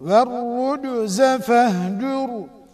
والرجز فاهجر